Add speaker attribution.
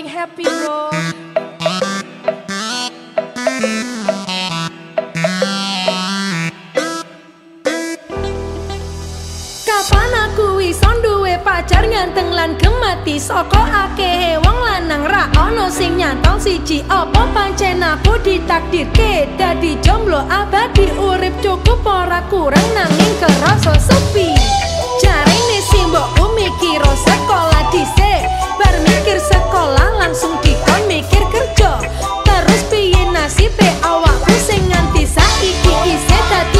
Speaker 1: penting happy bro. Kapan aku iso duwe pacar nganteng lan gemati saka akeh wong lanang ra ono sing nyantol siji. Apa pancen aku ditakdirke dadi jomblo? Abadi urip cukup ora kurang nanging kerasa sepi nasibe awakku sing nganti saiki isih dadi